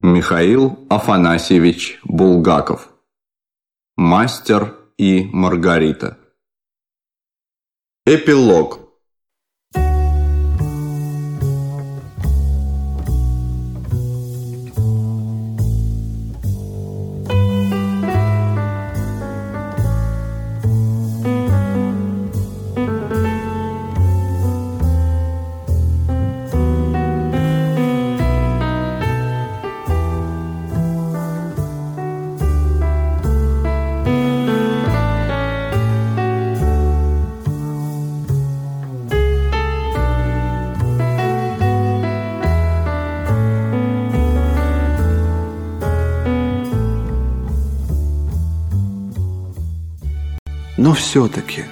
Михаил Афанасьевич Булгаков. Мастер и Маргарита. Эпилог Но все-таки,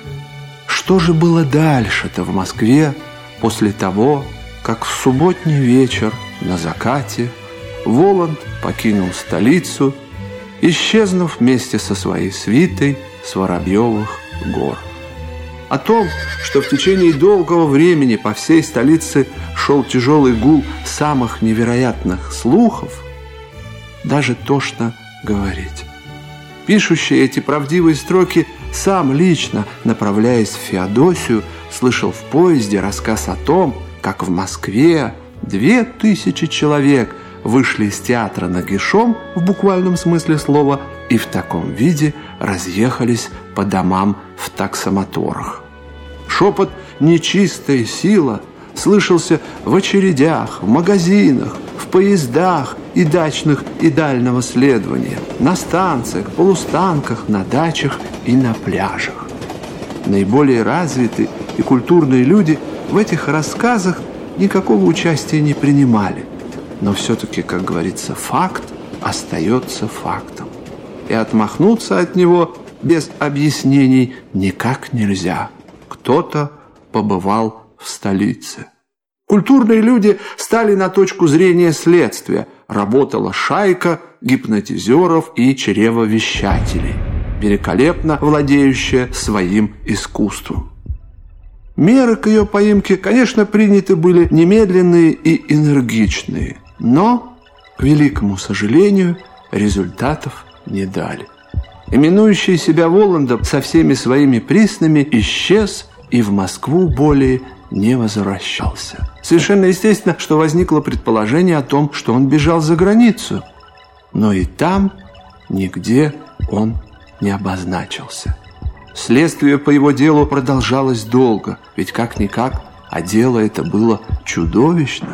что же было дальше-то в Москве после того, как в субботний вечер на закате Воланд покинул столицу, исчезнув вместе со своей свитой с Воробьевых гор? О том, что в течение долгого времени по всей столице шел тяжелый гул самых невероятных слухов, даже тошно говорить. Пишущий эти правдивые строки сам лично, направляясь в Феодосию, слышал в поезде рассказ о том, как в Москве две тысячи человек вышли из театра нагишом в буквальном смысле слова и в таком виде разъехались по домам в таксомоторах. Шепот «нечистая сила» слышался в очередях, в магазинах, в поездах и дачных и дальнего следования, на станциях, полустанках, на дачах и на пляжах. Наиболее развитые и культурные люди в этих рассказах никакого участия не принимали. Но все-таки, как говорится, факт остается фактом. И отмахнуться от него без объяснений никак нельзя. Кто-то побывал в столице. Культурные люди стали на точку зрения следствия. Работала шайка гипнотизеров и чревовещателей, великолепно владеющая своим искусством. Меры к ее поимке, конечно, приняты были немедленные и энергичные, но, к великому сожалению, результатов не дали. Именующий себя Воландом со всеми своими приснами исчез и в Москву более не возвращался. Совершенно естественно, что возникло предположение о том, что он бежал за границу. Но и там нигде он не обозначился. Следствие по его делу продолжалось долго, ведь как-никак, а дело это было чудовищно.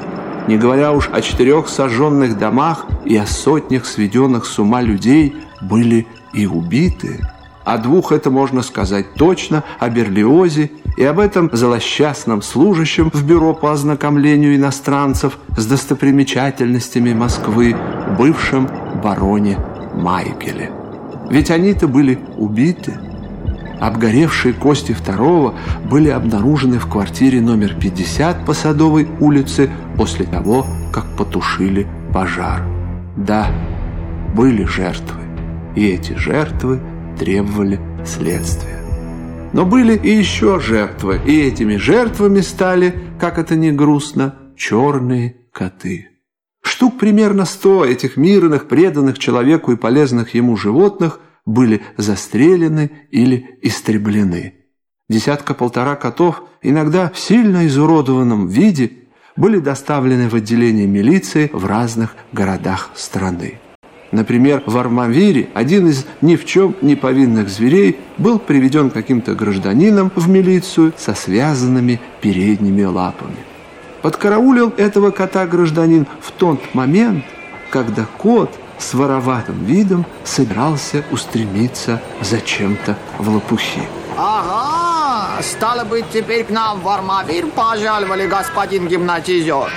Не говоря уж о четырех сожженных домах и о сотнях сведенных с ума людей, были и убиты. О двух это можно сказать точно, о Берлиозе и об этом злосчастном служащем в бюро по ознакомлению иностранцев с достопримечательностями Москвы, бывшем бароне Майкеле. Ведь они-то были убиты. Обгоревшие кости второго были обнаружены в квартире номер 50 по Садовой улице после того, как потушили пожар. Да, были жертвы, и эти жертвы требовали следствия. Но были и еще жертвы, и этими жертвами стали, как это ни грустно, черные коты. Штук примерно сто этих мирных, преданных человеку и полезных ему животных были застрелены или истреблены. Десятка-полтора котов, иногда в сильно изуродованном виде, были доставлены в отделение милиции в разных городах страны. Например, в Армавире один из ни в чем не повинных зверей был приведен каким-то гражданином в милицию со связанными передними лапами. Подкараулил этого кота гражданин в тот момент, когда кот с вороватым видом собирался устремиться за чем-то в лопухи. Ага, стало быть, теперь к нам в Армавир пожаловали господин гимнатизер.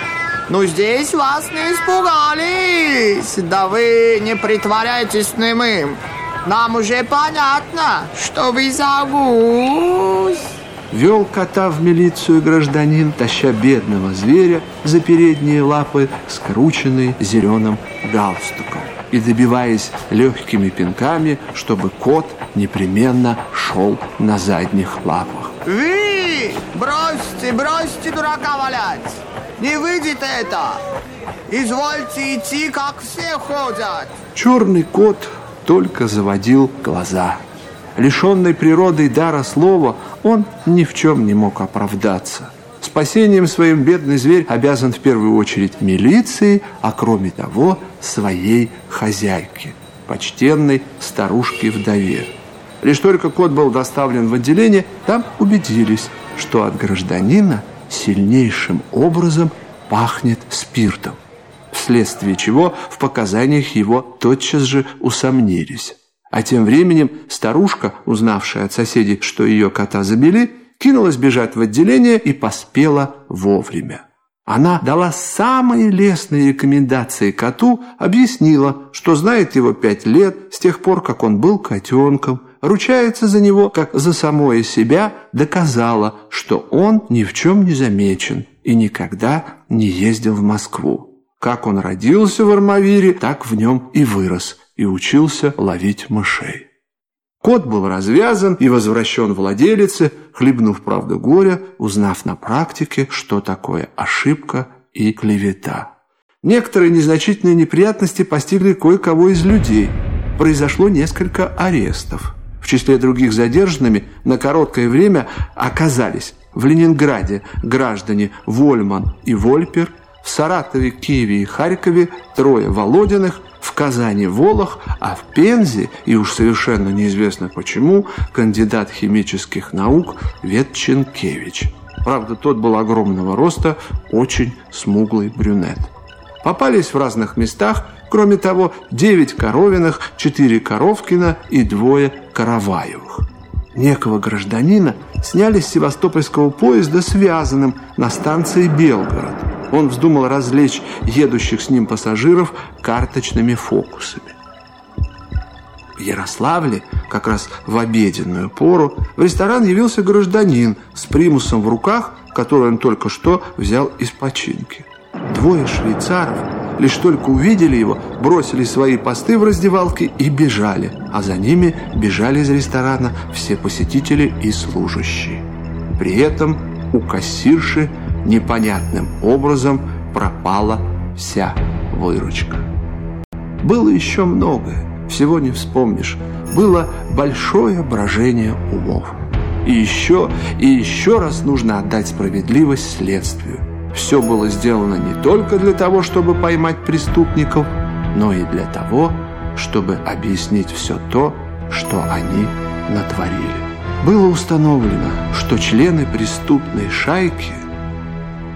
Ну, здесь вас не испугались. Да вы не притворяйтесь немым. Нам уже понятно, что вы за гусь. Вел кота в милицию гражданин, таща бедного зверя за передние лапы, скрученный зеленым галстуком и добиваясь легкими пинками, чтобы кот непременно шел на задних лапах. Вы бросьте, бросьте дурака валять! Не выйдет это! Извольте идти, как все ходят. Черный кот только заводил глаза. Лишенный природой дара слова, он ни в чем не мог оправдаться. Спасением своим бедный зверь обязан в первую очередь милиции, а кроме того своей хозяйке, почтенной старушке-вдове. Лишь только кот был доставлен в отделение, там убедились, что от гражданина сильнейшим образом пахнет спиртом, вследствие чего в показаниях его тотчас же усомнились. А тем временем старушка, узнавшая от соседей, что ее кота забили, кинулась бежать в отделение и поспела вовремя. Она дала самые лестные рекомендации коту, объяснила, что знает его пять лет, с тех пор, как он был котенком, ручается за него, как за самое себя, доказала, что он ни в чем не замечен и никогда не ездил в Москву. Как он родился в Армавире, так в нем и вырос, и учился ловить мышей. Кот был развязан и возвращен владелице, хлебнув правду горя, узнав на практике, что такое ошибка и клевета. Некоторые незначительные неприятности постигли кое-кого из людей. Произошло несколько арестов. В числе других задержанными на короткое время оказались в Ленинграде граждане Вольман и Вольпер, в Саратове, Киеве и Харькове трое Володиных, в Казани Волох, а в Пензе, и уж совершенно неизвестно почему, кандидат химических наук Ветченкевич. Правда, тот был огромного роста, очень смуглый брюнет. Попались в разных местах, кроме того, 9 Коровиных, 4 Коровкина и двое Караваевых. Некого гражданина сняли с севастопольского поезда связанным на станции Белгород – он вздумал развлечь едущих с ним пассажиров карточными фокусами. В Ярославле, как раз в обеденную пору, в ресторан явился гражданин с примусом в руках, который он только что взял из починки. Двое швейцаров, лишь только увидели его, бросили свои посты в раздевалке и бежали, а за ними бежали из ресторана все посетители и служащие. При этом у кассирши непонятным образом пропала вся выручка. Было еще многое, всего не вспомнишь. Было большое брожение умов. И еще, и еще раз нужно отдать справедливость следствию. Все было сделано не только для того, чтобы поймать преступников, но и для того, чтобы объяснить все то, что они натворили. Было установлено, что члены преступной шайки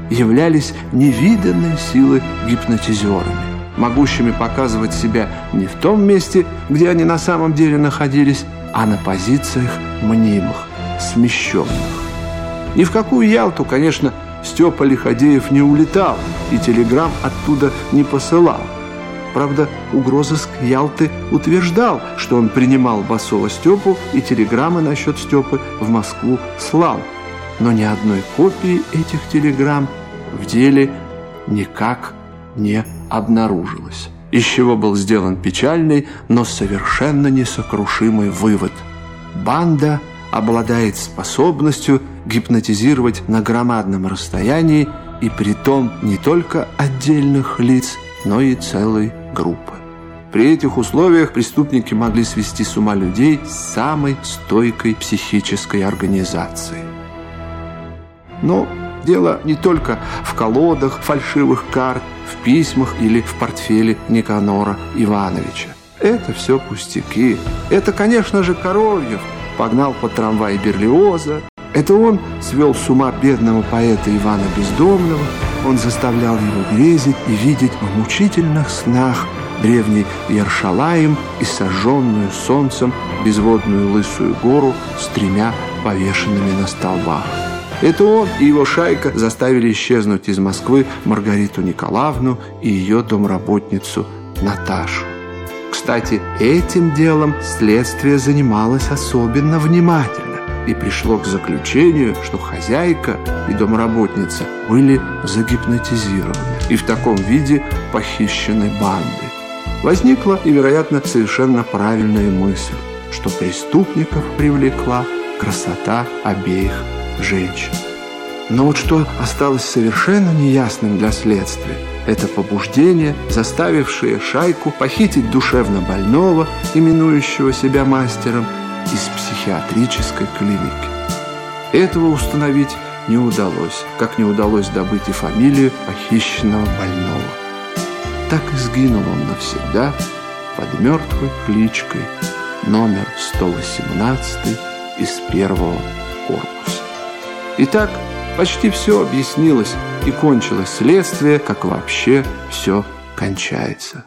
являлись невиданной силы гипнотизерами, могущими показывать себя не в том месте, где они на самом деле находились, а на позициях мнимых, смещенных. Ни в какую Ялту, конечно, Степа Лиходеев не улетал и телеграмм оттуда не посылал. Правда, угрозыск Ялты утверждал, что он принимал Басова Степу и телеграммы насчет Степы в Москву слал. Но ни одной копии этих телеграмм в деле никак не обнаружилось. Из чего был сделан печальный, но совершенно несокрушимый вывод. Банда обладает способностью гипнотизировать на громадном расстоянии и при том не только отдельных лиц, но и целой группы. При этих условиях преступники могли свести с ума людей с самой стойкой психической организацией. Но Дело не только в колодах фальшивых карт, в письмах или в портфеле Никанора Ивановича. Это все пустяки. Это, конечно же, Коровьев погнал под трамвай Берлиоза. Это он свел с ума бедного поэта Ивана Бездомного. Он заставлял его грезить и видеть в мучительных снах древний Яршалаем и сожженную солнцем безводную лысую гору с тремя повешенными на столбах. Это он и его шайка заставили исчезнуть из Москвы Маргариту Николаевну и ее домработницу Наташу. Кстати, этим делом следствие занималось особенно внимательно и пришло к заключению, что хозяйка и домработница были загипнотизированы и в таком виде похищены бандой. Возникла и, вероятно, совершенно правильная мысль, что преступников привлекла красота обеих женщин. Но вот что осталось совершенно неясным для следствия, это побуждение, заставившее шайку похитить душевно больного, именующего себя мастером, из психиатрической клиники. Этого установить не удалось, как не удалось добыть и фамилию похищенного больного. Так и сгинул он навсегда под мертвой кличкой номер 118 из первого корпуса. Итак, почти все объяснилось и кончилось следствие, как вообще все кончается.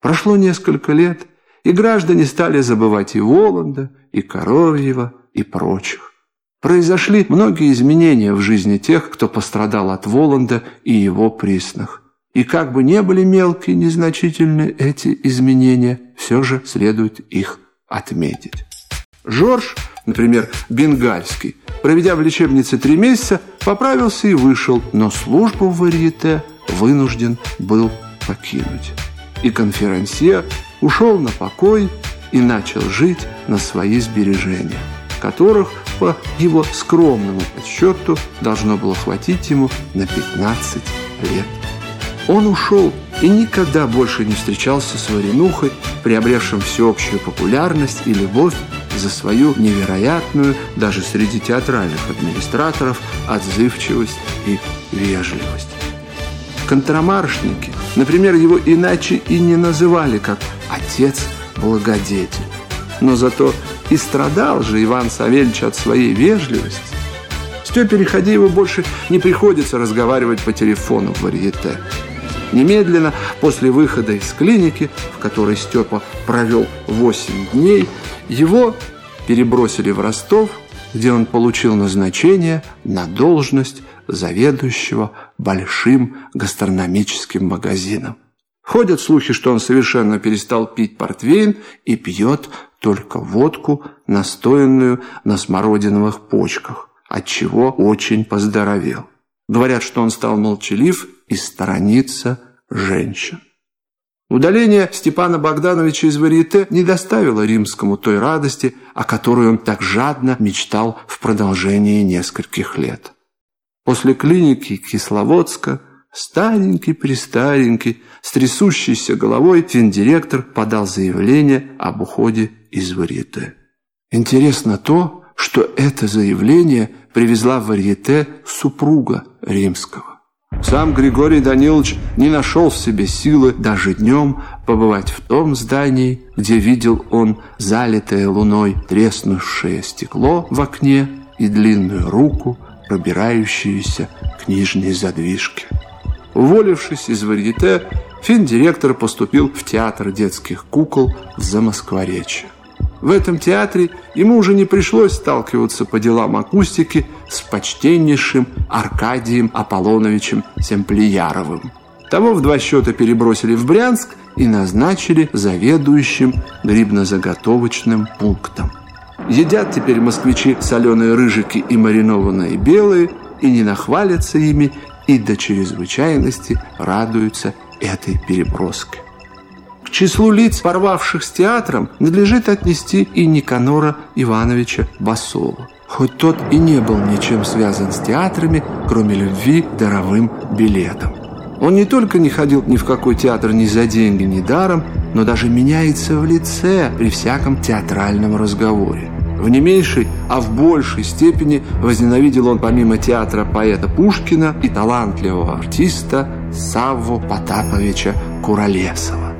Прошло несколько лет, и граждане стали забывать и Воланда, и Коровьева, и прочих. Произошли многие изменения в жизни тех, кто пострадал от Воланда и его присных. И как бы не были мелкие, незначительные эти изменения, все же следует их отметить. Жорж, например, бенгальский, проведя в лечебнице три месяца, поправился и вышел, но службу в варьете вынужден был покинуть. И конферансье ушел на покой и начал жить на свои сбережения, которых, по его скромному подсчету, должно было хватить ему на 15 лет. Он ушел и никогда больше не встречался с Варенухой, приобретшим всеобщую популярность и любовь за свою невероятную, даже среди театральных администраторов, отзывчивость и вежливость. Контрамаршники, например, его иначе и не называли, как «отец-благодетель». Но зато и страдал же Иван Савельевич от своей вежливости. Степе Переходееву больше не приходится разговаривать по телефону в варьете. Немедленно после выхода из клиники, в которой Степа провел 8 дней, его перебросили в Ростов, где он получил назначение на должность заведующего большим гастрономическим магазином. Ходят слухи, что он совершенно перестал пить портвейн и пьет только водку, настоянную на смородиновых почках, от чего очень поздоровел. Говорят, что он стал молчалив и сторонится женщин. Удаление Степана Богдановича из Варьете не доставило римскому той радости, о которой он так жадно мечтал в продолжении нескольких лет. После клиники Кисловодска старенький-престаренький, с трясущейся головой финдиректор подал заявление об уходе из Варьете. Интересно то, что это заявление привезла в Варьете супруга римского. Сам Григорий Данилович не нашел в себе силы даже днем побывать в том здании, где видел он залитое луной треснувшее стекло в окне и длинную руку, пробирающуюся к нижней задвижке. Уволившись из варьете, финдиректор поступил в театр детских кукол в Замоскворечье. В этом театре ему уже не пришлось сталкиваться по делам акустики с почтеннейшим Аркадием Аполлоновичем Семплияровым. Того в два счета перебросили в Брянск и назначили заведующим грибнозаготовочным пунктом. Едят теперь москвичи соленые рыжики и маринованные белые, и не нахвалятся ими, и до чрезвычайности радуются этой переброске числу лиц, порвавших с театром, надлежит отнести и Никанора Ивановича Басова. Хоть тот и не был ничем связан с театрами, кроме любви к даровым билетам. Он не только не ходил ни в какой театр ни за деньги, ни даром, но даже меняется в лице при всяком театральном разговоре. В не меньшей, а в большей степени возненавидел он помимо театра поэта Пушкина и талантливого артиста Савву Потаповича Куролесова.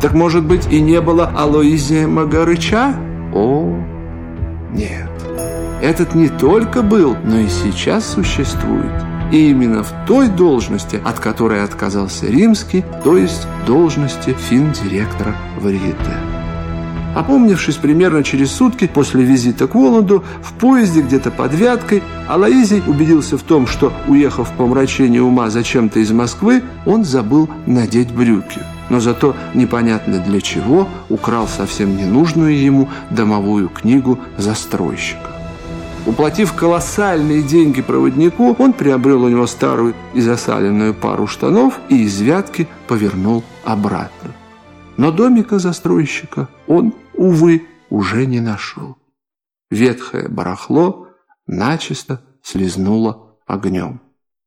Так, может быть, и не было Алоизия Магарыча? О, нет. Этот не только был, но и сейчас существует. И именно в той должности, от которой отказался Римский, то есть должности финдиректора Варьете. Опомнившись примерно через сутки после визита к Воланду, в поезде где-то под Вяткой, Алаизий убедился в том, что, уехав по мрачению ума зачем-то из Москвы, он забыл надеть брюки но зато непонятно для чего украл совсем ненужную ему домовую книгу застройщика. Уплатив колоссальные деньги проводнику, он приобрел у него старую и засаленную пару штанов и из вятки повернул обратно. Но домика застройщика он, увы, уже не нашел. Ветхое барахло начисто слезнуло огнем.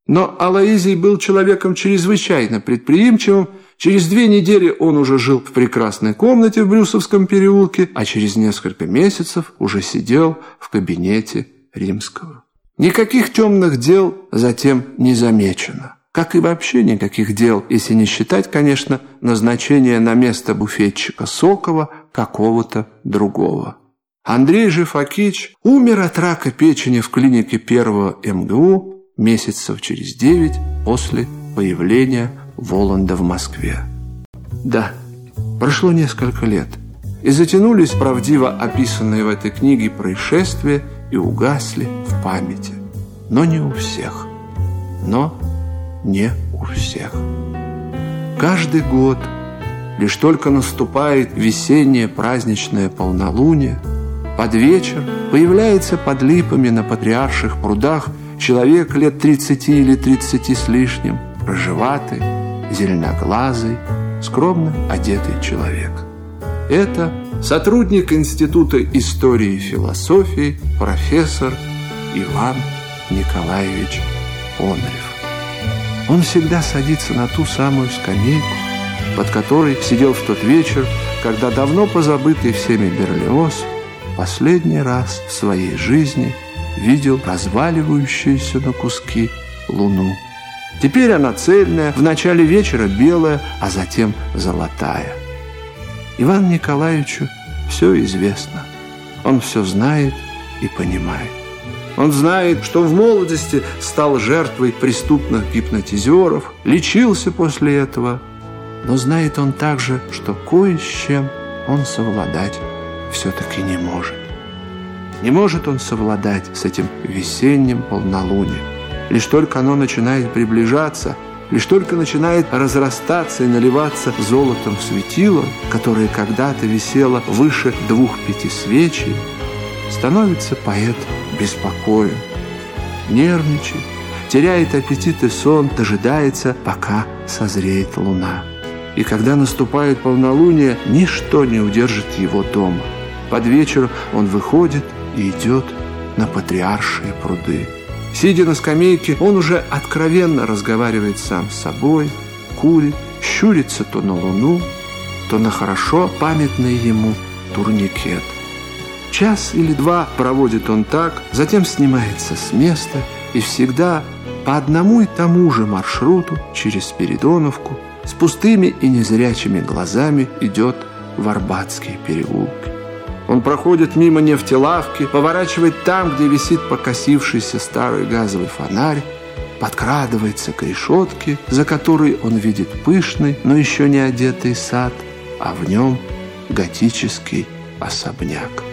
Но Алаизий был человеком чрезвычайно предприимчивым. Через две недели он уже жил в прекрасной комнате в Брюсовском переулке, а через несколько месяцев уже сидел в кабинете Римского. Никаких темных дел затем не замечено. Как и вообще никаких дел, если не считать, конечно, назначения на место буфетчика Сокова какого-то другого. Андрей же Факич умер от рака печени в клинике первого МГУ месяцев через девять после появления Воланда в Москве. Да, прошло несколько лет, и затянулись правдиво описанные в этой книге происшествия и угасли в памяти. Но не у всех. Но не у всех. Каждый год, лишь только наступает весеннее праздничное полнолуние, под вечер появляется под липами на патриарших прудах человек лет 30 или 30 с лишним, рыжеватый, зеленоглазый, скромно одетый человек. Это сотрудник Института истории и философии профессор Иван Николаевич Онрев. Он всегда садится на ту самую скамейку, под которой сидел в тот вечер, когда давно позабытый всеми Берлиоз последний раз в своей жизни видел разваливающуюся на куски луну. Теперь она цельная, в начале вечера белая, а затем золотая. Ивану Николаевичу все известно. Он все знает и понимает. Он знает, что в молодости стал жертвой преступных гипнотизеров, лечился после этого, но знает он также, что кое с чем он совладать все-таки не может. Не может он совладать с этим весенним полнолунием. Лишь только оно начинает приближаться, лишь только начинает разрастаться и наливаться золотом светило, которое когда-то висело выше двух пяти свечей, становится поэт беспокоен, нервничает, теряет аппетит и сон, дожидается, пока созреет луна. И когда наступает полнолуние, ничто не удержит его дома. Под вечер он выходит и идет на патриаршие пруды. Сидя на скамейке, он уже откровенно разговаривает сам с собой, курит, щурится то на луну, то на хорошо памятный ему турникет. Час или два проводит он так, затем снимается с места и всегда по одному и тому же маршруту через Спиридоновку с пустыми и незрячими глазами идет в Арбатские переулки. Он проходит мимо нефтелавки, поворачивает там, где висит покосившийся старый газовый фонарь, подкрадывается к решетке, за которой он видит пышный, но еще не одетый сад, а в нем готический особняк.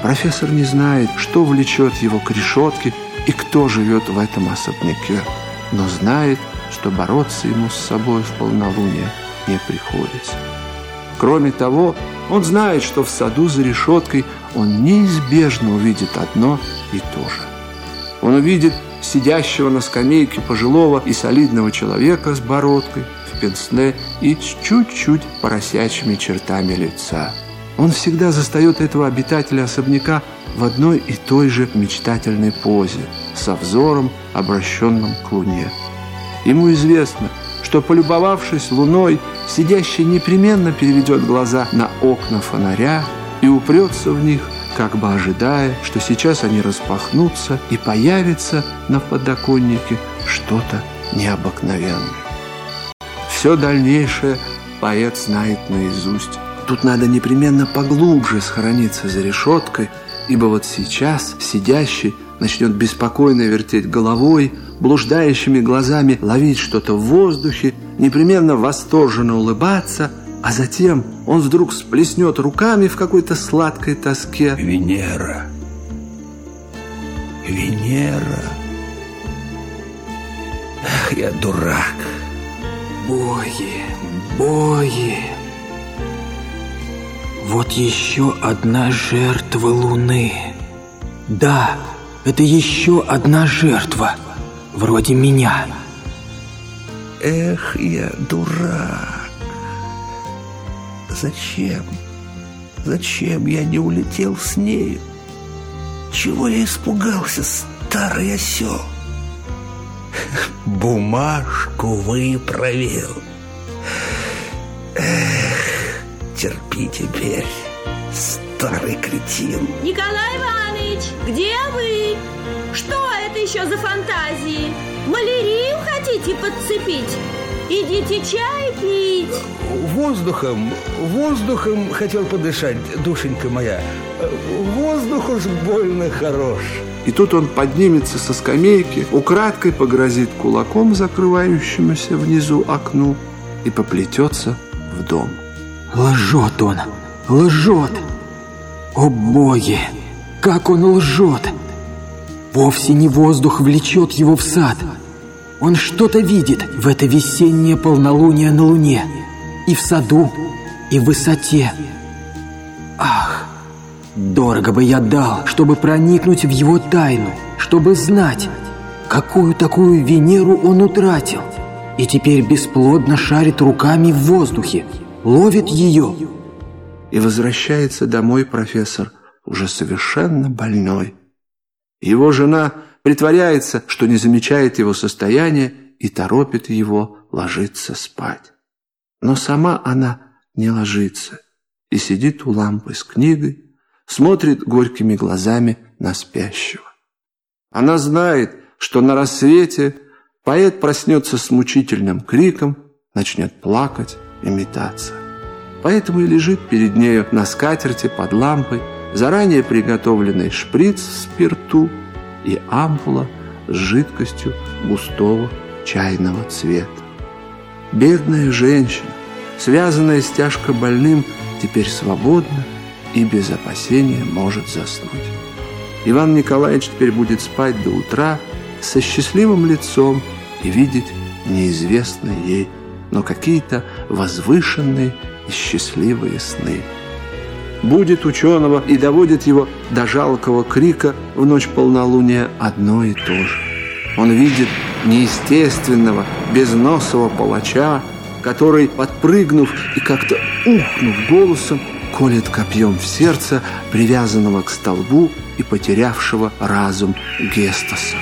Профессор не знает, что влечет его к решетке и кто живет в этом особняке, но знает, что бороться ему с собой в полнолуние не приходится. Кроме того, он знает, что в саду за решеткой он неизбежно увидит одно и то же. Он увидит сидящего на скамейке пожилого и солидного человека с бородкой, в пенсне и с чуть-чуть поросячьими чертами лица – он всегда застает этого обитателя особняка в одной и той же мечтательной позе, со взором, обращенным к луне. Ему известно, что, полюбовавшись луной, сидящий непременно переведет глаза на окна фонаря и упрется в них, как бы ожидая, что сейчас они распахнутся и появится на подоконнике что-то необыкновенное. Все дальнейшее поэт знает наизусть. Тут надо непременно поглубже схорониться за решеткой, ибо вот сейчас сидящий начнет беспокойно вертеть головой, блуждающими глазами ловить что-то в воздухе, непременно восторженно улыбаться, а затем он вдруг сплеснет руками в какой-то сладкой тоске. Венера! Венера! Ах, я дурак! Боги, боги! Вот еще одна жертва Луны. Да, это еще одна жертва, вроде меня. Эх, я дурак. Зачем? Зачем я не улетел с нею? Чего я испугался, старый осел? бумажку выправил. Эх, терпи теперь, старый кретин. Николай Иванович, где вы? Что это еще за фантазии? Малярию хотите подцепить? Идите чай пить. Воздухом, воздухом хотел подышать, душенька моя. Воздух уж больно хорош. И тут он поднимется со скамейки, украдкой погрозит кулаком закрывающемуся внизу окну и поплетется в дом. Лжет он, лжет. О боги, как он лжет. Вовсе не воздух влечет его в сад. Он что-то видит в это весеннее полнолуние на луне. И в саду, и в высоте. Ах, дорого бы я дал, чтобы проникнуть в его тайну, чтобы знать, какую такую Венеру он утратил. И теперь бесплодно шарит руками в воздухе, ловит ее. И возвращается домой профессор, уже совершенно больной. Его жена притворяется, что не замечает его состояние и торопит его ложиться спать. Но сама она не ложится и сидит у лампы с книгой, смотрит горькими глазами на спящего. Она знает, что на рассвете поэт проснется с мучительным криком, начнет плакать и метаться. Поэтому и лежит перед нею на скатерти под лампой заранее приготовленный шприц в спирту и ампула с жидкостью густого чайного цвета. Бедная женщина, связанная с тяжко больным, теперь свободна и без опасения может заснуть. Иван Николаевич теперь будет спать до утра со счастливым лицом и видеть неизвестные ей, но какие-то возвышенные и счастливые сны будет ученого и доводит его до жалкого крика в ночь полнолуния одно и то же. Он видит неестественного, безносого палача, который, подпрыгнув и как-то ухнув голосом, колет копьем в сердце, привязанного к столбу и потерявшего разум Гестаса.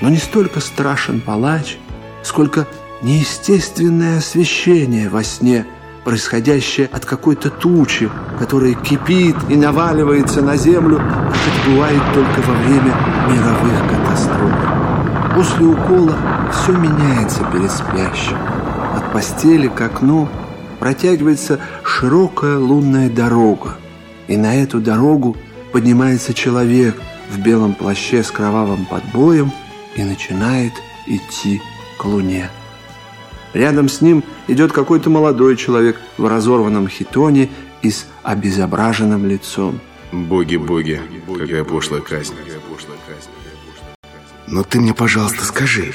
Но не столько страшен палач, сколько неестественное освещение во сне – происходящее от какой-то тучи, которая кипит и наваливается на землю, как это бывает только во время мировых катастроф. После укола все меняется перед спящим. От постели к окну протягивается широкая лунная дорога, и на эту дорогу поднимается человек в белом плаще с кровавым подбоем и начинает идти к луне. Рядом с ним идет какой-то молодой человек в разорванном хитоне и с обезображенным лицом. Боги, боги, какая пошлая казнь. Но ты мне, пожалуйста, скажи,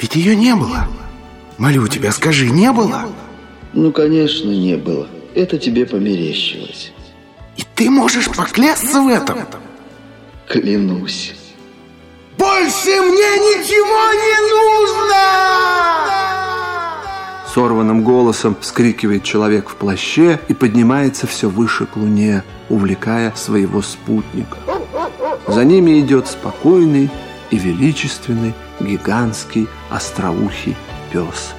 ведь ее не было. Молю тебя, скажи, не было? Ну, конечно, не было. Это тебе померещилось. И ты можешь поклясться в этом? Клянусь. Больше мне ничего не нужно! Сорванным голосом вскрикивает человек в плаще и поднимается все выше к луне, увлекая своего спутника. За ними идет спокойный и величественный гигантский остроухий пес.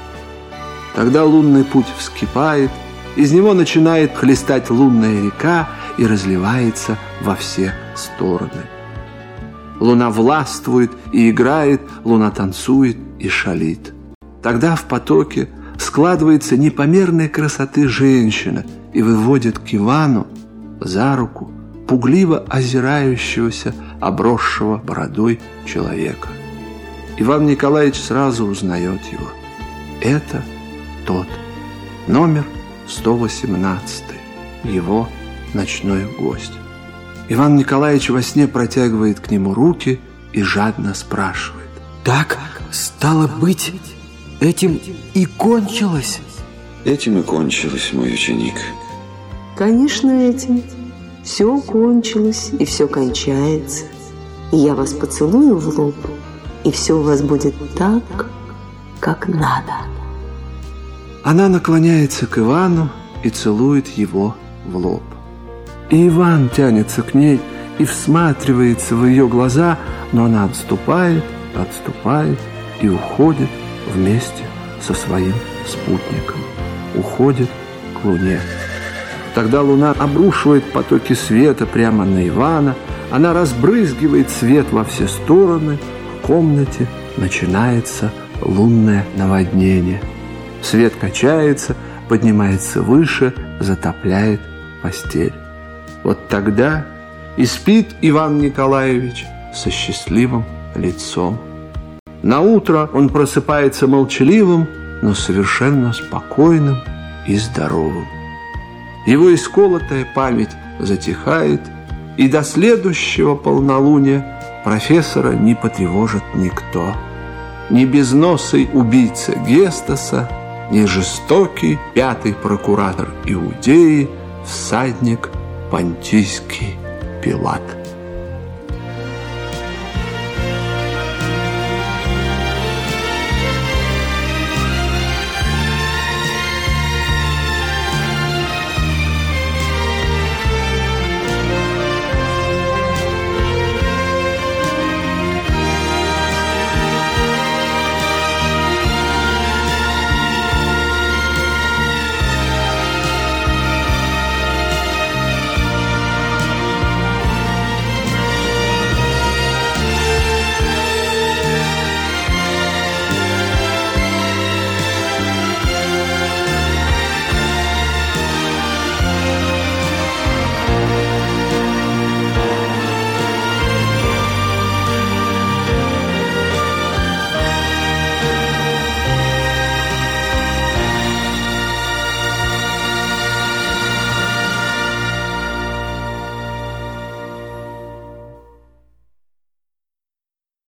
Тогда лунный путь вскипает, из него начинает хлестать лунная река и разливается во все стороны. Луна властвует и играет, луна танцует и шалит. Тогда в потоке складывается непомерной красоты женщина и выводит к Ивану за руку пугливо озирающегося, обросшего бородой человека. Иван Николаевич сразу узнает его. Это тот, номер 118, его ночной гость. Иван Николаевич во сне протягивает к нему руки и жадно спрашивает. «Так, стало быть, Этим и кончилось? Этим и кончилось, мой ученик. Конечно, этим. Все кончилось и все кончается. И я вас поцелую в лоб, и все у вас будет так, как надо. Она наклоняется к Ивану и целует его в лоб. И Иван тянется к ней и всматривается в ее глаза, но она отступает, отступает и уходит вместе со своим спутником. Уходит к Луне. Тогда Луна обрушивает потоки света прямо на Ивана. Она разбрызгивает свет во все стороны. В комнате начинается лунное наводнение. Свет качается, поднимается выше, затопляет постель. Вот тогда и спит Иван Николаевич со счастливым лицом. На утро он просыпается молчаливым, но совершенно спокойным и здоровым. Его исколотая память затихает, и до следующего полнолуния профессора не потревожит никто. Ни безносый убийца Гестаса, ни жестокий пятый прокуратор Иудеи, всадник Понтийский Пилат.